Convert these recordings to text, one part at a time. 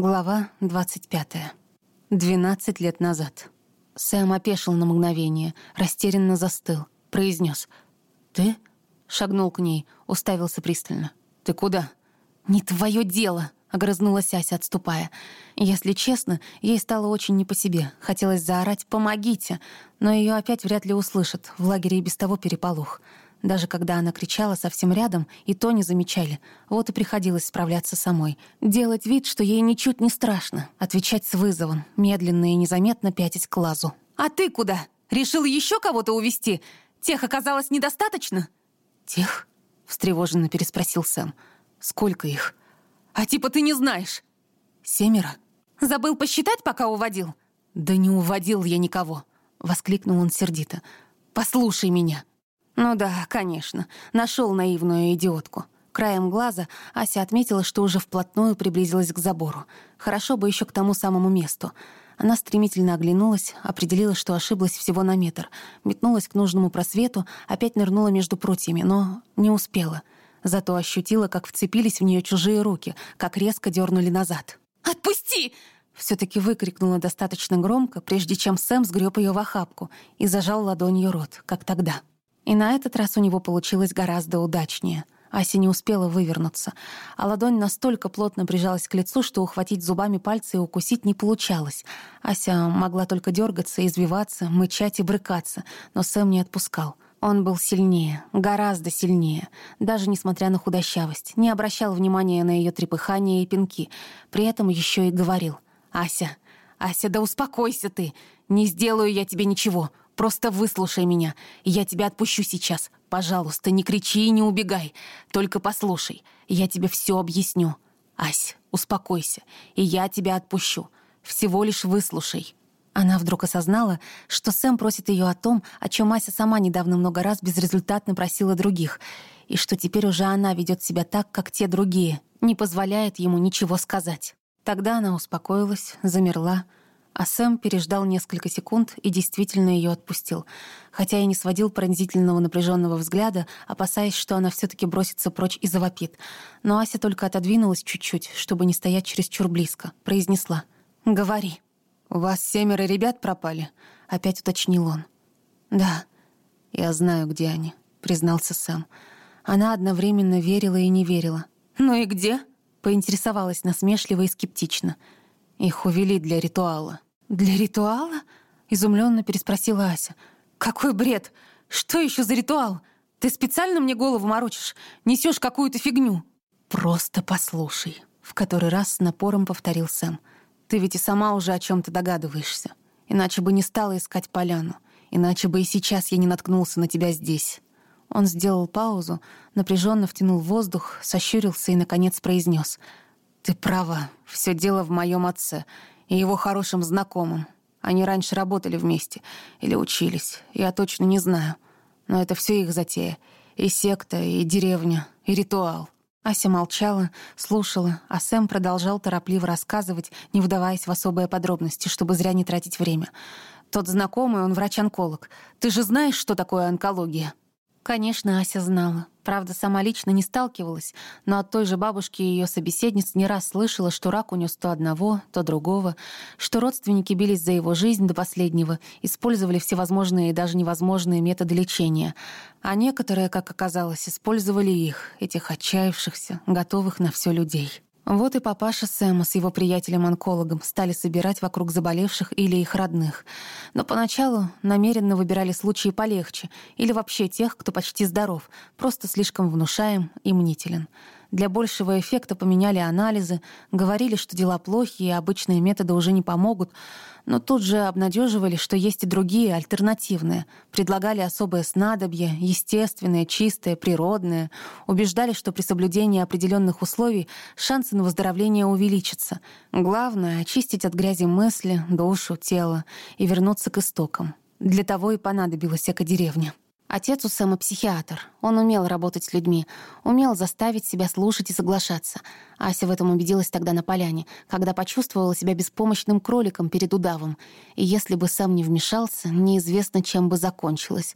Глава 25. 12 лет назад. Сэм опешил на мгновение, растерянно застыл, произнес: «Ты?» Шагнул к ней, уставился пристально. «Ты куда?» «Не твое дело!» — огрызнулась Ася, отступая. Если честно, ей стало очень не по себе. Хотелось заорать «помогите!», но ее опять вряд ли услышат. В лагере и без того переполох. Даже когда она кричала совсем рядом, и то не замечали. Вот и приходилось справляться самой. Делать вид, что ей ничуть не страшно. Отвечать с вызовом, медленно и незаметно пятить к лазу. «А ты куда? Решил еще кого-то увести? Тех оказалось недостаточно?» «Тех?» — встревоженно переспросил Сэм. «Сколько их?» «А типа ты не знаешь?» «Семеро?» «Забыл посчитать, пока уводил?» «Да не уводил я никого!» — воскликнул он сердито. «Послушай меня!» Ну да, конечно, нашел наивную идиотку. Краем глаза Ася отметила, что уже вплотную приблизилась к забору. Хорошо бы еще к тому самому месту. Она стремительно оглянулась, определила, что ошиблась всего на метр, метнулась к нужному просвету, опять нырнула между прутьями, но не успела. Зато ощутила, как вцепились в нее чужие руки, как резко дернули назад. «Отпусти!» Все-таки выкрикнула достаточно громко, прежде чем Сэм сгреб ее в охапку и зажал ладонью рот, как тогда. И на этот раз у него получилось гораздо удачнее. Ася не успела вывернуться, а ладонь настолько плотно прижалась к лицу, что ухватить зубами пальцы и укусить не получалось. Ася могла только дергаться, извиваться, мычать и брыкаться, но Сэм не отпускал. Он был сильнее, гораздо сильнее, даже несмотря на худощавость, не обращал внимания на ее трепыхание и пинки, при этом еще и говорил «Ася, Ася, да успокойся ты! Не сделаю я тебе ничего, Просто выслушай меня, я тебя отпущу сейчас. Пожалуйста, не кричи и не убегай. Только послушай, я тебе все объясню. Ась, успокойся, и я тебя отпущу. Всего лишь выслушай». Она вдруг осознала, что Сэм просит ее о том, о чем Ася сама недавно много раз безрезультатно просила других, и что теперь уже она ведет себя так, как те другие, не позволяет ему ничего сказать. Тогда она успокоилась, замерла, а Сэм переждал несколько секунд и действительно ее отпустил, хотя и не сводил пронзительного напряженного взгляда, опасаясь, что она все таки бросится прочь и завопит. Но Ася только отодвинулась чуть-чуть, чтобы не стоять чересчур близко. Произнесла. «Говори». «У вас семеро ребят пропали?» — опять уточнил он. «Да, я знаю, где они», — признался Сэм. Она одновременно верила и не верила. «Ну и где?» — поинтересовалась насмешливо и скептично. «Их увели для ритуала». «Для ритуала?» — изумленно переспросила Ася. «Какой бред! Что еще за ритуал? Ты специально мне голову морочишь? Несешь какую-то фигню?» «Просто послушай», — в который раз с напором повторил Сэм. «Ты ведь и сама уже о чем то догадываешься. Иначе бы не стала искать поляну. Иначе бы и сейчас я не наткнулся на тебя здесь». Он сделал паузу, напряженно втянул воздух, сощурился и, наконец, произнес: «Ты права, все дело в моем отце и его хорошим знакомым. Они раньше работали вместе или учились, я точно не знаю. Но это все их затея. И секта, и деревня, и ритуал. Ася молчала, слушала, а Сэм продолжал торопливо рассказывать, не вдаваясь в особые подробности, чтобы зря не тратить время. «Тот знакомый, он врач-онколог. Ты же знаешь, что такое онкология?» Конечно, Ася знала. Правда, сама лично не сталкивалась, но от той же бабушки и ее собеседниц не раз слышала, что рак унес то одного, то другого, что родственники бились за его жизнь до последнего, использовали всевозможные и даже невозможные методы лечения, а некоторые, как оказалось, использовали их, этих отчаявшихся, готовых на все людей. Вот и папаша Сэма с его приятелем-онкологом стали собирать вокруг заболевших или их родных. Но поначалу намеренно выбирали случаи полегче или вообще тех, кто почти здоров, просто слишком внушаем и мнителен. Для большего эффекта поменяли анализы, говорили, что дела плохи и обычные методы уже не помогут, но тут же обнадеживали, что есть и другие, альтернативные. Предлагали особые снадобья, естественные, чистые, природные. Убеждали, что при соблюдении определенных условий шансы на выздоровление увеличатся. Главное — очистить от грязи мысли, душу, тело и вернуться к истокам. Для того и понадобилась эко-деревня. Отец у Сэма психиатр. Он умел работать с людьми, умел заставить себя слушать и соглашаться. Ася в этом убедилась тогда на поляне, когда почувствовала себя беспомощным кроликом перед удавом. И если бы Сэм не вмешался, неизвестно, чем бы закончилось.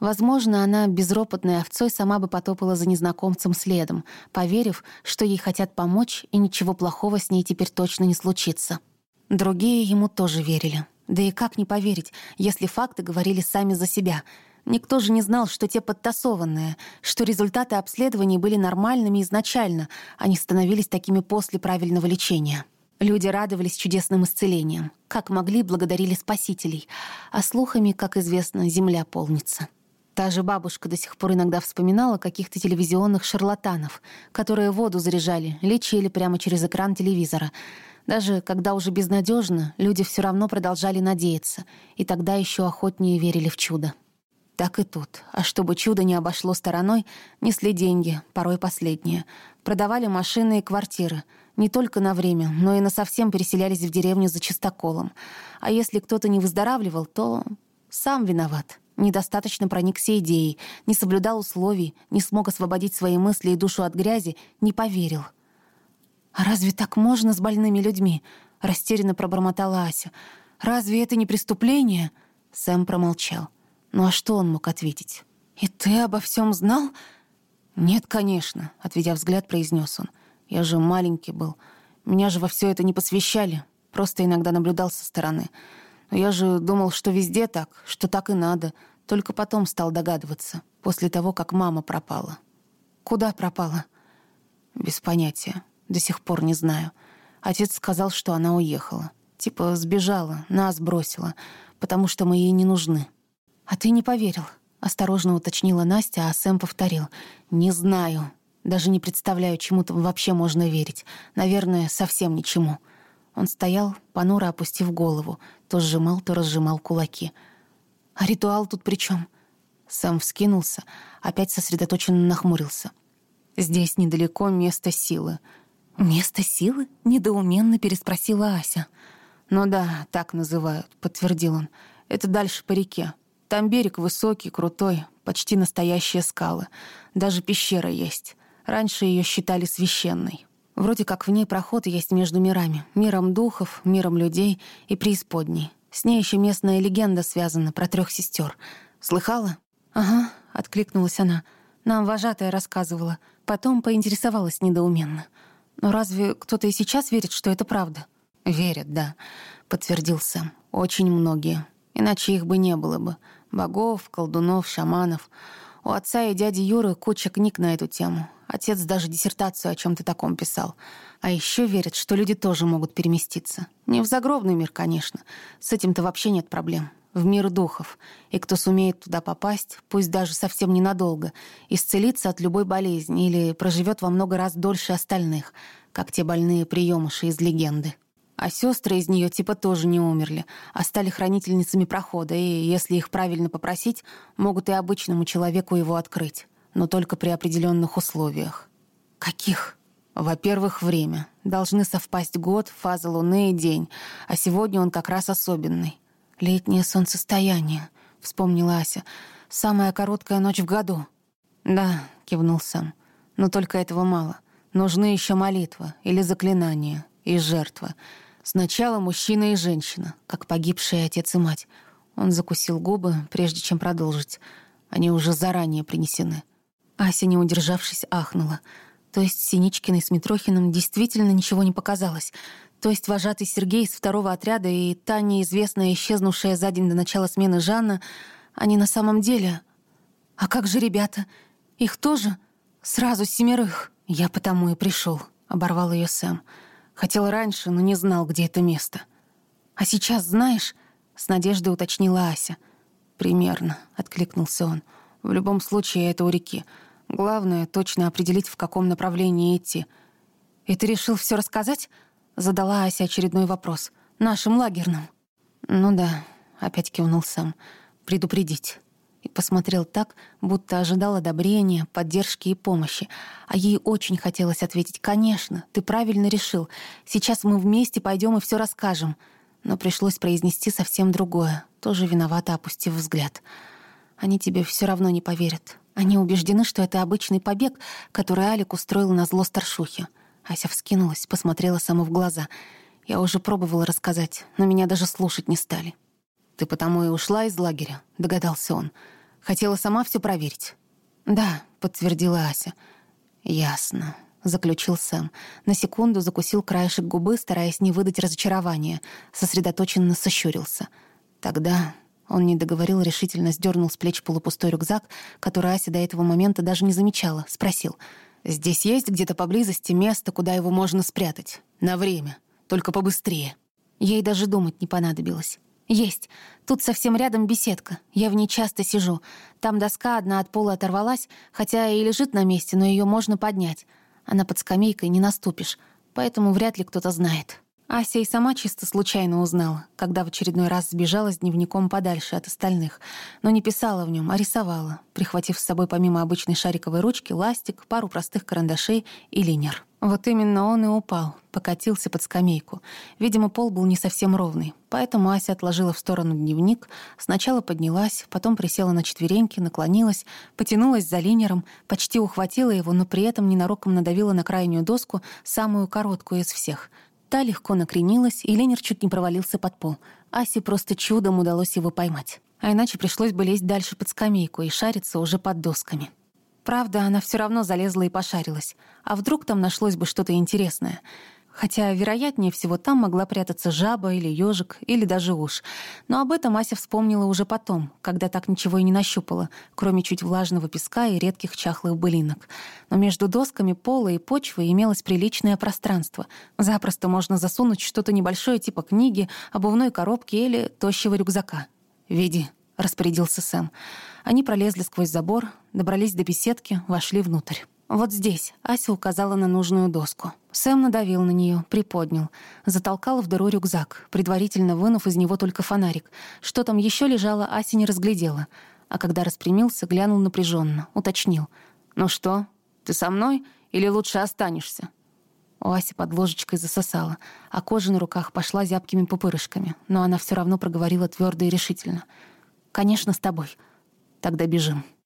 Возможно, она безропотной овцой сама бы потопала за незнакомцем следом, поверив, что ей хотят помочь, и ничего плохого с ней теперь точно не случится. Другие ему тоже верили. Да и как не поверить, если факты говорили сами за себя — Никто же не знал, что те подтасованные, что результаты обследований были нормальными изначально, не становились такими после правильного лечения. Люди радовались чудесным исцелениям. Как могли, благодарили спасителей. А слухами, как известно, земля полнится. Та же бабушка до сих пор иногда вспоминала каких-то телевизионных шарлатанов, которые воду заряжали, лечили прямо через экран телевизора. Даже когда уже безнадежно, люди все равно продолжали надеяться, и тогда еще охотнее верили в чудо. Так и тут. А чтобы чудо не обошло стороной, несли деньги, порой последние. Продавали машины и квартиры. Не только на время, но и на совсем переселялись в деревню за чистоколом. А если кто-то не выздоравливал, то сам виноват. Недостаточно проникся идеей, не соблюдал условий, не смог освободить свои мысли и душу от грязи, не поверил. «А разве так можно с больными людьми?» — растерянно пробормотала Ася. «Разве это не преступление?» Сэм промолчал. Ну а что он мог ответить? «И ты обо всем знал?» «Нет, конечно», — отведя взгляд, произнес он. «Я же маленький был. Меня же во все это не посвящали. Просто иногда наблюдал со стороны. Но я же думал, что везде так, что так и надо. Только потом стал догадываться, после того, как мама пропала». «Куда пропала?» «Без понятия. До сих пор не знаю. Отец сказал, что она уехала. Типа сбежала, нас бросила, потому что мы ей не нужны». «А ты не поверил?» — осторожно уточнила Настя, а Сэм повторил. «Не знаю. Даже не представляю, чему там вообще можно верить. Наверное, совсем ничему». Он стоял, понуро опустив голову, то сжимал, то разжимал кулаки. «А ритуал тут при чем? Сэм вскинулся, опять сосредоточенно нахмурился. «Здесь недалеко место силы». «Место силы?» — недоуменно переспросила Ася. «Ну да, так называют», — подтвердил он. «Это дальше по реке. Там берег высокий, крутой, почти настоящие скалы. Даже пещера есть. Раньше ее считали священной. Вроде как в ней проход есть между мирами. Миром духов, миром людей и преисподней. С ней еще местная легенда связана про трех сестер. Слыхала? «Ага», — откликнулась она. «Нам вожатая рассказывала. Потом поинтересовалась недоуменно. Но разве кто-то и сейчас верит, что это правда?» «Верят, да», — подтвердил Сэм. «Очень многие. Иначе их бы не было бы. Богов, колдунов, шаманов. У отца и дяди Юры куча книг на эту тему. Отец даже диссертацию о чем то таком писал. А еще верят, что люди тоже могут переместиться. Не в загробный мир, конечно. С этим-то вообще нет проблем. В мир духов. И кто сумеет туда попасть, пусть даже совсем ненадолго, исцелиться от любой болезни или проживет во много раз дольше остальных, как те больные приемыши из легенды. А сестры из нее типа тоже не умерли, а стали хранительницами прохода, и, если их правильно попросить, могут и обычному человеку его открыть, но только при определенных условиях. Каких? Во-первых, время. Должны совпасть год, фаза луны и день, а сегодня он как раз особенный. «Летнее солнцестояние», — вспомнила Ася. «Самая короткая ночь в году». «Да», — кивнул сам. «Но только этого мало. Нужны еще молитва или заклинания и жертва. Сначала мужчина и женщина, как погибшие отец и мать. Он закусил губы, прежде чем продолжить. Они уже заранее принесены. Ася, не удержавшись, ахнула. То есть Синичкиной с Митрохиным действительно ничего не показалось. То есть вожатый Сергей из второго отряда и та неизвестная, исчезнувшая за день до начала смены Жанна, они на самом деле... А как же ребята? Их тоже? Сразу семерых? Я потому и пришел, оборвал ее Сэм. Хотел раньше, но не знал, где это место. А сейчас знаешь?» — с надеждой уточнила Ася. «Примерно», — откликнулся он. «В любом случае, это у реки. Главное — точно определить, в каком направлении идти». «И ты решил все рассказать?» — задала Ася очередной вопрос. «Нашим лагерным». «Ну да», — опять кивнул сам. «Предупредить» и посмотрел так, будто ожидал одобрения, поддержки и помощи. А ей очень хотелось ответить «Конечно, ты правильно решил. Сейчас мы вместе пойдем и все расскажем». Но пришлось произнести совсем другое, тоже виновато опустив взгляд. «Они тебе все равно не поверят. Они убеждены, что это обычный побег, который Алик устроил на зло старшухи». Ася вскинулась, посмотрела саму в глаза. «Я уже пробовала рассказать, но меня даже слушать не стали». «Ты потому и ушла из лагеря», — догадался он. Хотела сама все проверить?» «Да», — подтвердила Ася. «Ясно», — заключил Сэм. На секунду закусил краешек губы, стараясь не выдать разочарования. Сосредоточенно сощурился. «Тогда...» Он не договорил, решительно сдернул с плеч полупустой рюкзак, который Ася до этого момента даже не замечала. Спросил. «Здесь есть где-то поблизости место, куда его можно спрятать? На время. Только побыстрее». Ей даже думать не понадобилось. «Есть. Тут совсем рядом беседка. Я в ней часто сижу. Там доска одна от пола оторвалась, хотя и лежит на месте, но ее можно поднять. Она под скамейкой не наступишь, поэтому вряд ли кто-то знает». Ася и сама чисто случайно узнала, когда в очередной раз сбежала с дневником подальше от остальных, но не писала в нем, а рисовала, прихватив с собой помимо обычной шариковой ручки ластик, пару простых карандашей и линер. Вот именно он и упал, покатился под скамейку. Видимо, пол был не совсем ровный, поэтому Ася отложила в сторону дневник, сначала поднялась, потом присела на четвереньки, наклонилась, потянулась за линером, почти ухватила его, но при этом ненароком надавила на крайнюю доску, самую короткую из всех — Та легко накренилась, и Ленер чуть не провалился под пол. Асе просто чудом удалось его поймать. А иначе пришлось бы лезть дальше под скамейку и шариться уже под досками. Правда, она все равно залезла и пошарилась. А вдруг там нашлось бы что-то интересное? Хотя, вероятнее всего, там могла прятаться жаба или ежик, или даже уж. Но об этом Ася вспомнила уже потом, когда так ничего и не нащупала, кроме чуть влажного песка и редких чахлых былинок. Но между досками пола и почвы имелось приличное пространство. Запросто можно засунуть что-то небольшое типа книги, обувной коробки или тощего рюкзака. «Веди», — распорядился Сэм. Они пролезли сквозь забор, добрались до беседки, вошли внутрь. «Вот здесь», — Ася указала на нужную доску. Сэм надавил на нее, приподнял. Затолкал в дыру рюкзак, предварительно вынув из него только фонарик. Что там еще лежало, Ася не разглядела. А когда распрямился, глянул напряженно, уточнил. «Ну что, ты со мной или лучше останешься?» У Аси под ложечкой засосала, а кожа на руках пошла зябкими пупырышками, но она все равно проговорила твердо и решительно. «Конечно, с тобой. Тогда бежим».